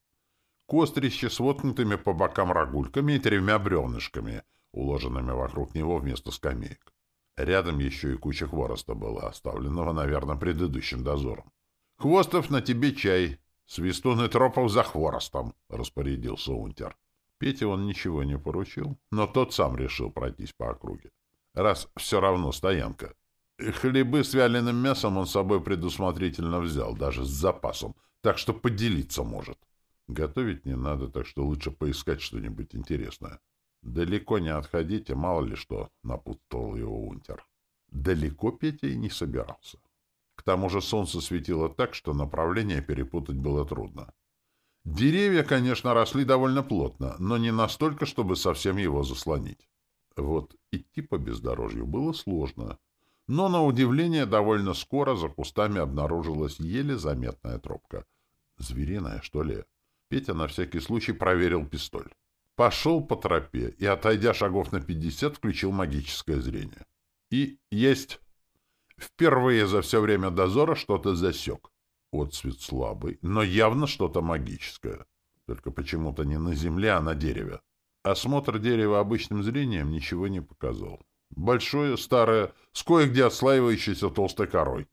Кострище с воткнутыми по бокам рогульками и тремя бревнышками, уложенными вокруг него вместо скамеек. Рядом еще и куча хвороста была, оставленного, наверное, предыдущим дозором. Хвостов на тебе чай. Свистун и Тропов за хворостом, — распорядился унтер. Пете он ничего не поручил, но тот сам решил пройтись по округе. Раз все равно стоянка. Хлебы с вяленым мясом он с собой предусмотрительно взял, даже с запасом, так что поделиться может. Готовить не надо, так что лучше поискать что-нибудь интересное. Далеко не отходите, мало ли что, — напутствовал его унтер. Далеко Петя и не собирался. К тому же солнце светило так, что направление перепутать было трудно. Деревья, конечно, росли довольно плотно, но не настолько, чтобы совсем его заслонить. Вот идти по бездорожью было сложно. Но, на удивление, довольно скоро за кустами обнаружилась еле заметная тропка. Звериная, что ли? Петя на всякий случай проверил пистоль. Пошел по тропе и, отойдя шагов на пятьдесят, включил магическое зрение. И есть. Впервые за все время дозора что-то засек. Отцвет слабый, но явно что-то магическое. Только почему-то не на земле, а на дереве. Осмотр дерева обычным зрением ничего не показал. Большое, старое, с кое-где отслаивающейся толстой корой.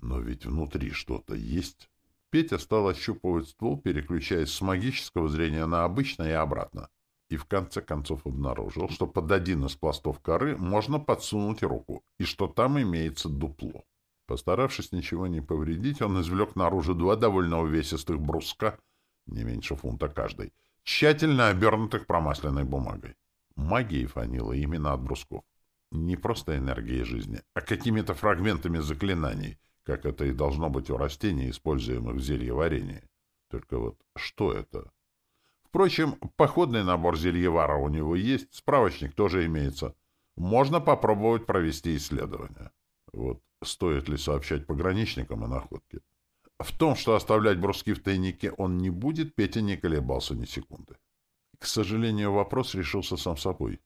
Но ведь внутри что-то есть. Петя стал ощупывать ствол, переключаясь с магического зрения на обычное и обратно. И в конце концов обнаружил, что под один из пластов коры можно подсунуть руку, и что там имеется дупло. Постаравшись ничего не повредить, он извлек наружу два довольно увесистых бруска, не меньше фунта каждый, тщательно обернутых промасленной бумагой. Магией фанила именно от брусков. Не просто энергией жизни, а какими-то фрагментами заклинаний, как это и должно быть у растений, используемых в зельеварении. Только вот что это? Впрочем, походный набор зельевара у него есть, справочник тоже имеется. Можно попробовать провести исследование. Вот стоит ли сообщать пограничникам о находке? В том, что оставлять бруски в тайнике он не будет, Петя не колебался ни секунды. К сожалению, вопрос решился сам собой.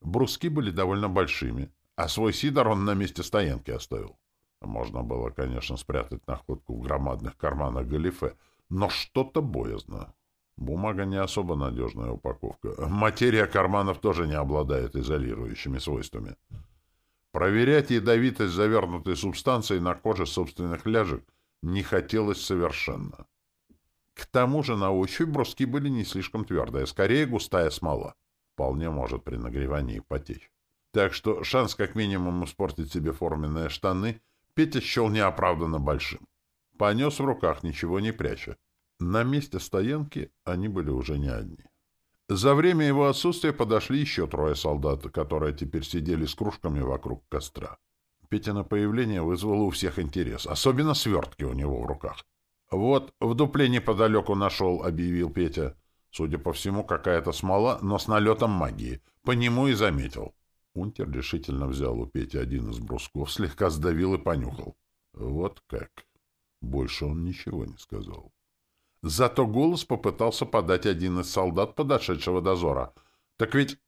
Бруски были довольно большими, а свой сидор он на месте стоянки оставил. Можно было, конечно, спрятать находку в громадных карманах галифе, но что-то боязно. Бумага не особо надежная упаковка. Материя карманов тоже не обладает изолирующими свойствами. Проверять ядовитость завернутой субстанции на коже собственных ляжек не хотелось совершенно. К тому же на ощупь бруски были не слишком твердые, скорее густая смола. Вполне может при нагревании потечь. Так что шанс как минимум испортить себе форменные штаны Петя счел неоправданно большим. Понес в руках, ничего не пряча. На месте стоянки они были уже не одни. За время его отсутствия подошли еще трое солдат, которые теперь сидели с кружками вокруг костра. Петина появление вызвало у всех интерес, особенно свертки у него в руках. «Вот, в дупле неподалеку нашел», — объявил Петя. Судя по всему, какая-то смола, но с налетом магии. По нему и заметил. Унтер решительно взял у Пети один из брусков, слегка сдавил и понюхал. Вот как. Больше он ничего не сказал. Зато голос попытался подать один из солдат подошедшего дозора. Так ведь...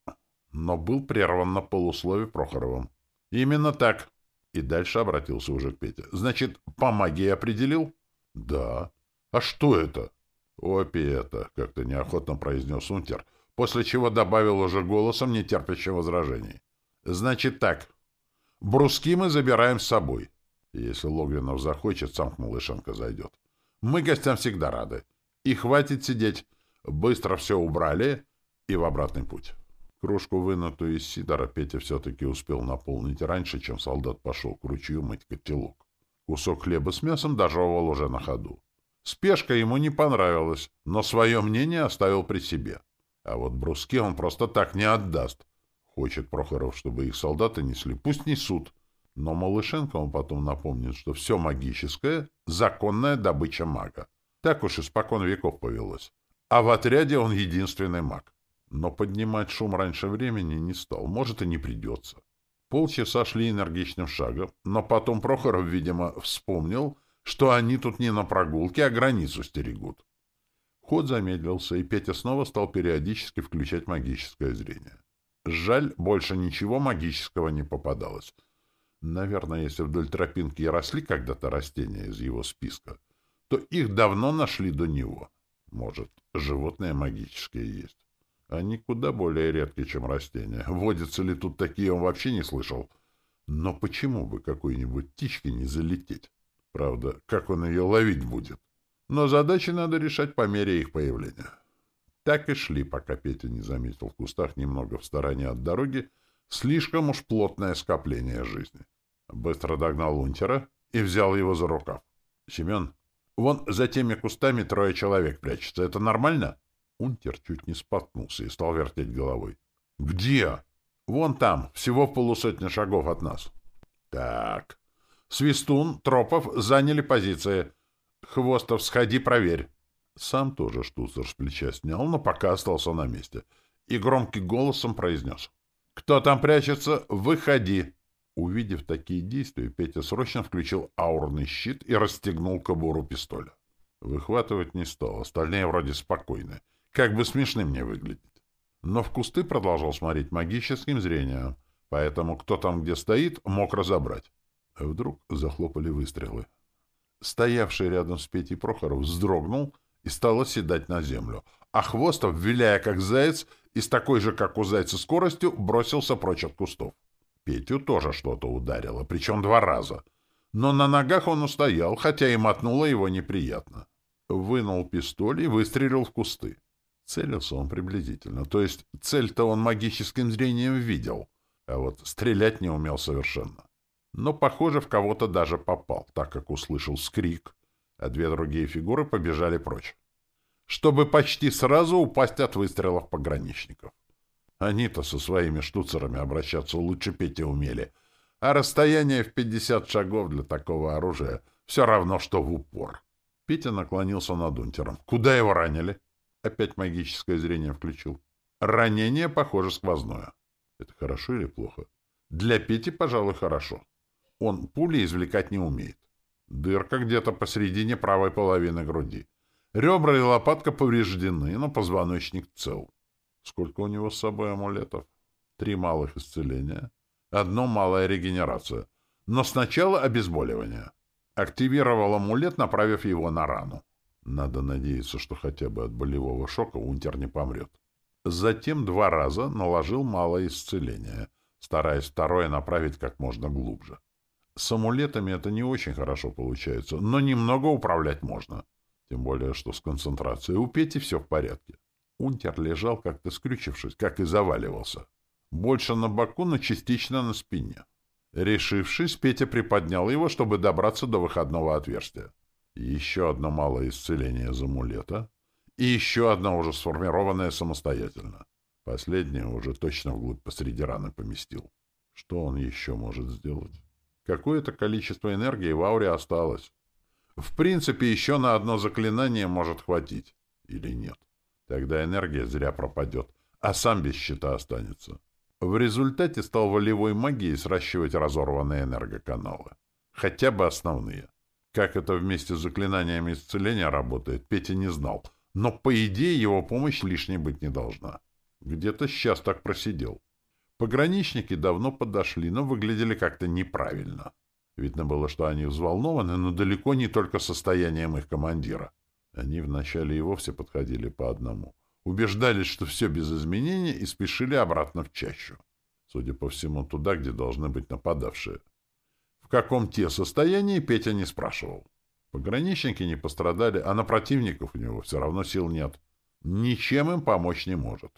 Но был прерван на полуслове Прохоровым. Именно так. И дальше обратился уже к Пете. Значит, по магии определил? Да. А что это? Опи это, как-то неохотно произнес Унтер, после чего добавил уже голосом, не терпящим возражений. Значит так. Бруски мы забираем с собой. Если Логвинов захочет, сам к Малышенко зайдет. Мы гостям всегда рады. И хватит сидеть. Быстро все убрали и в обратный путь. Кружку, вынутую из сидора, Петя все-таки успел наполнить раньше, чем солдат пошел к ручью мыть котелок. Кусок хлеба с мясом дожевывал уже на ходу. Спешка ему не понравилась, но свое мнение оставил при себе. А вот бруски он просто так не отдаст. Хочет Прохоров, чтобы их солдаты несли. Пусть несут. Но Малышенко он потом напомнит, что все магическое — законная добыча мага. Так уж испокон веков повелось. А в отряде он единственный маг. Но поднимать шум раньше времени не стал. Может, и не придется. Полчаса шли энергичным шагом, но потом Прохоров, видимо, вспомнил, что они тут не на прогулке, а границу стерегут. Ход замедлился, и Петя снова стал периодически включать магическое зрение. Жаль, больше ничего магического не попадалось. Наверное, если вдоль тропинки и росли когда-то растения из его списка, то их давно нашли до него. Может, животные магические есть. Они куда более редки, чем растения. Водятся ли тут такие, он вообще не слышал. Но почему бы какой-нибудь птичке не залететь? Правда, как он ее ловить будет? Но задачи надо решать по мере их появления. Так и шли, пока Петя не заметил в кустах немного в стороне от дороги слишком уж плотное скопление жизни. Быстро догнал унтера и взял его за рукав. Семен, вон за теми кустами трое человек прячется. Это нормально? Унтер чуть не споткнулся и стал вертеть головой. Где? Вон там, всего в полусотни шагов от нас. Так. Свистун, Тропов заняли позиции. Хвостов, сходи, проверь. Сам тоже штуцер с плеча снял, но пока остался на месте. И громким голосом произнес. «Кто там прячется? Выходи!» Увидев такие действия, Петя срочно включил аурный щит и расстегнул кобуру пистоля. Выхватывать не стал, остальные вроде спокойны. Как бы смешным не выглядит. Но в кусты продолжал смотреть магическим зрением, поэтому кто там где стоит, мог разобрать. Вдруг захлопали выстрелы. Стоявший рядом с Петей Прохоров вздрогнул и стал оседать на землю, а Хвостов, виляя как заяц, и с такой же, как у зайца, скоростью бросился прочь от кустов. Петю тоже что-то ударило, причем два раза. Но на ногах он устоял, хотя и мотнуло его неприятно. Вынул пистоль и выстрелил в кусты. Целился он приблизительно, то есть цель-то он магическим зрением видел, а вот стрелять не умел совершенно. Но, похоже, в кого-то даже попал, так как услышал скрик, а две другие фигуры побежали прочь, чтобы почти сразу упасть от выстрелов пограничников. Они-то со своими штуцерами обращаться лучше Пети умели, а расстояние в пятьдесят шагов для такого оружия все равно, что в упор. Петя наклонился над унтером. Куда его ранили? Опять магическое зрение включил. Ранение, похоже, сквозное. Это хорошо или плохо? Для Пети, пожалуй, хорошо. Он пули извлекать не умеет. Дырка где-то посередине правой половины груди. Ребра и лопатка повреждены, но позвоночник цел. Сколько у него с собой амулетов? Три малых исцеления, одно малая регенерация. Но сначала обезболивание. Активировал амулет, направив его на рану. Надо надеяться, что хотя бы от болевого шока унтер не помрет. Затем два раза наложил малое исцеление, стараясь второе направить как можно глубже. С амулетами это не очень хорошо получается, но немного управлять можно. Тем более, что с концентрацией у Пети все в порядке. Унтер лежал как-то скрючившись, как и заваливался. Больше на боку, но частично на спине. Решившись, Петя приподнял его, чтобы добраться до выходного отверстия. Еще одно малое исцеление из амулета. И еще одно уже сформированное самостоятельно. Последнее уже точно вглубь посреди раны поместил. Что он еще может сделать? Какое-то количество энергии в ауре осталось. В принципе, еще на одно заклинание может хватить. Или нет. Тогда энергия зря пропадет, а сам без щита останется. В результате стал волевой магией сращивать разорванные энергоканалы. Хотя бы основные. Как это вместе с заклинаниями исцеления работает, Петя не знал. Но, по идее, его помощь лишней быть не должна. Где-то сейчас так просидел. Пограничники давно подошли, но выглядели как-то неправильно. Видно было, что они взволнованы, но далеко не только состоянием их командира. Они вначале и вовсе подходили по одному. Убеждались, что все без изменений, и спешили обратно в чащу. Судя по всему, туда, где должны быть нападавшие. В каком те состоянии, Петя не спрашивал. Пограничники не пострадали, а на противников у него все равно сил нет. Ничем им помочь не может.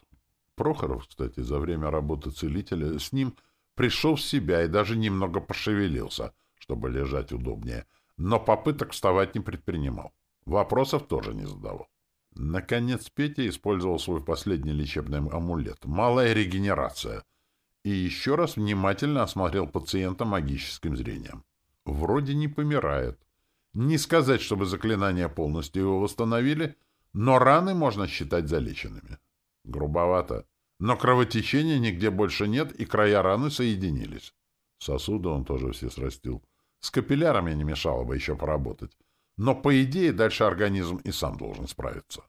Прохоров, кстати, за время работы целителя с ним пришел в себя и даже немного пошевелился, чтобы лежать удобнее, но попыток вставать не предпринимал. Вопросов тоже не задавал. Наконец Петя использовал свой последний лечебный амулет — малая регенерация, и еще раз внимательно осмотрел пациента магическим зрением. Вроде не помирает. Не сказать, чтобы заклинания полностью его восстановили, но раны можно считать залеченными. Грубовато. Но кровотечения нигде больше нет, и края раны соединились. Сосуды он тоже все срастил. С капиллярами не мешало бы еще поработать. Но, по идее, дальше организм и сам должен справиться.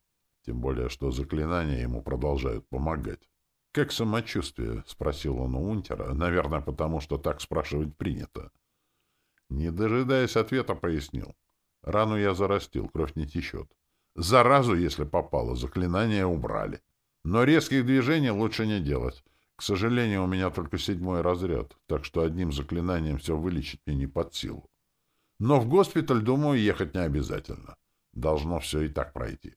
Тем более, что заклинания ему продолжают помогать. «Как самочувствие?» — спросил он у Унтера, наверное, потому что так спрашивать принято. Не дожидаясь ответа, пояснил. «Рану я зарастил, кровь не течет. Заразу, если попало, заклинания убрали. Но резких движений лучше не делать. К сожалению, у меня только седьмой разряд, так что одним заклинанием все вылечить мне не под силу. Но в госпиталь, думаю, ехать не обязательно. Должно все и так пройти.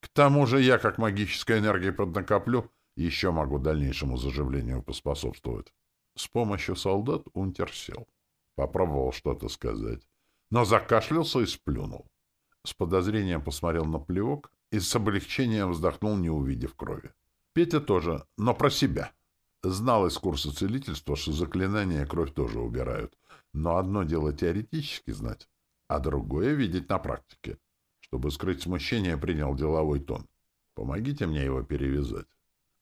К тому же я, как магической энергией поднакоплю, еще могу дальнейшему заживлению поспособствовать. С помощью солдат унтер сел. Попробовал что-то сказать, но закашлялся и сплюнул. С подозрением посмотрел на плевок и с облегчением вздохнул, не увидев крови. Петя тоже, но про себя. Знал из курса целительства, что заклинания кровь тоже убирают. Но одно дело теоретически знать, а другое — видеть на практике. Чтобы скрыть смущение, принял деловой тон. Помогите мне его перевязать.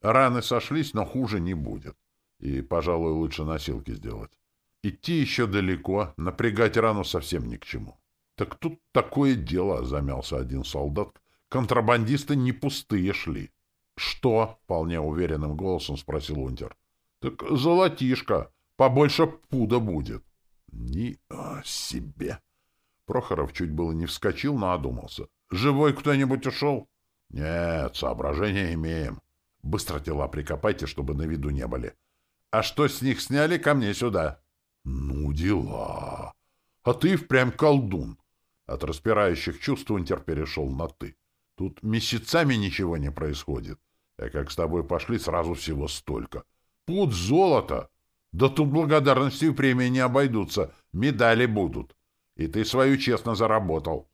Раны сошлись, но хуже не будет. И, пожалуй, лучше носилки сделать. Идти еще далеко, напрягать рану совсем ни к чему. Так тут такое дело, — замялся один солдат. Контрабандисты не пустые шли. — Что? — вполне уверенным голосом спросил унтер. — Так золотишко. Побольше пуда будет. — Ни о себе. Прохоров чуть было не вскочил, но одумался. — Живой кто-нибудь ушел? — Нет, соображения имеем. Быстро тела прикопайте, чтобы на виду не были. А что с них сняли, ко мне сюда. — Ну, дела. А ты впрямь колдун. От распирающих чувств Унтер перешел на «ты». Тут месяцами ничего не происходит. А как с тобой пошли, сразу всего столько. Пуд золота! Да тут благодарности и премии не обойдутся. Медали будут. И ты свою честно заработал.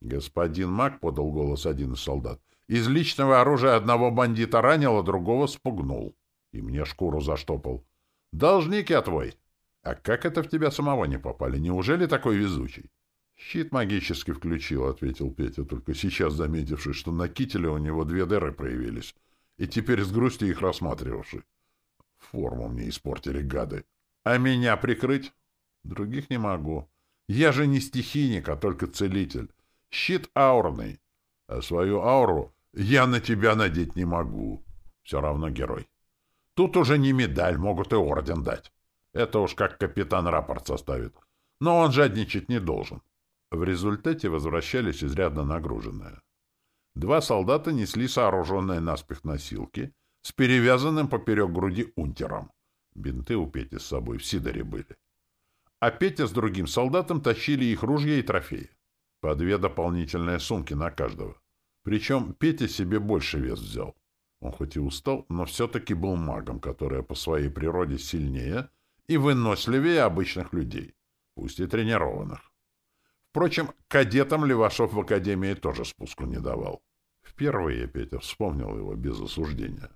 Господин Мак, — подал голос один из солдат, — из личного оружия одного бандита ранил, а другого спугнул. И мне шкуру заштопал. Должник я твой. А как это в тебя самого не попали? Неужели такой везучий? Щит магически включил, — ответил Петя, только сейчас заметивший, что на кителе у него две дыры проявились, и теперь с грустью их рассматривавший. Форму мне испортили гады. А меня прикрыть? Других не могу. Я же не стихийник, а только целитель. Щит аурный. А свою ауру я на тебя надеть не могу. Все равно герой. Тут уже не медаль, могут и орден дать. Это уж как капитан рапорт составит. Но он жадничать не должен. В результате возвращались изрядно нагруженные. Два солдата несли сооруженные наспех носилки с перевязанным поперек груди унтером. Бинты у Пети с собой в Сидоре были. А Петя с другим солдатом тащили их ружья и трофеи. По две дополнительные сумки на каждого. Причем Петя себе больше вес взял. Он хоть и устал, но все-таки был магом, который по своей природе сильнее и выносливее обычных людей, пусть и тренированных. Впрочем, кадетам Левашов в академии тоже спуску не давал. Впервые Петя вспомнил его без осуждения.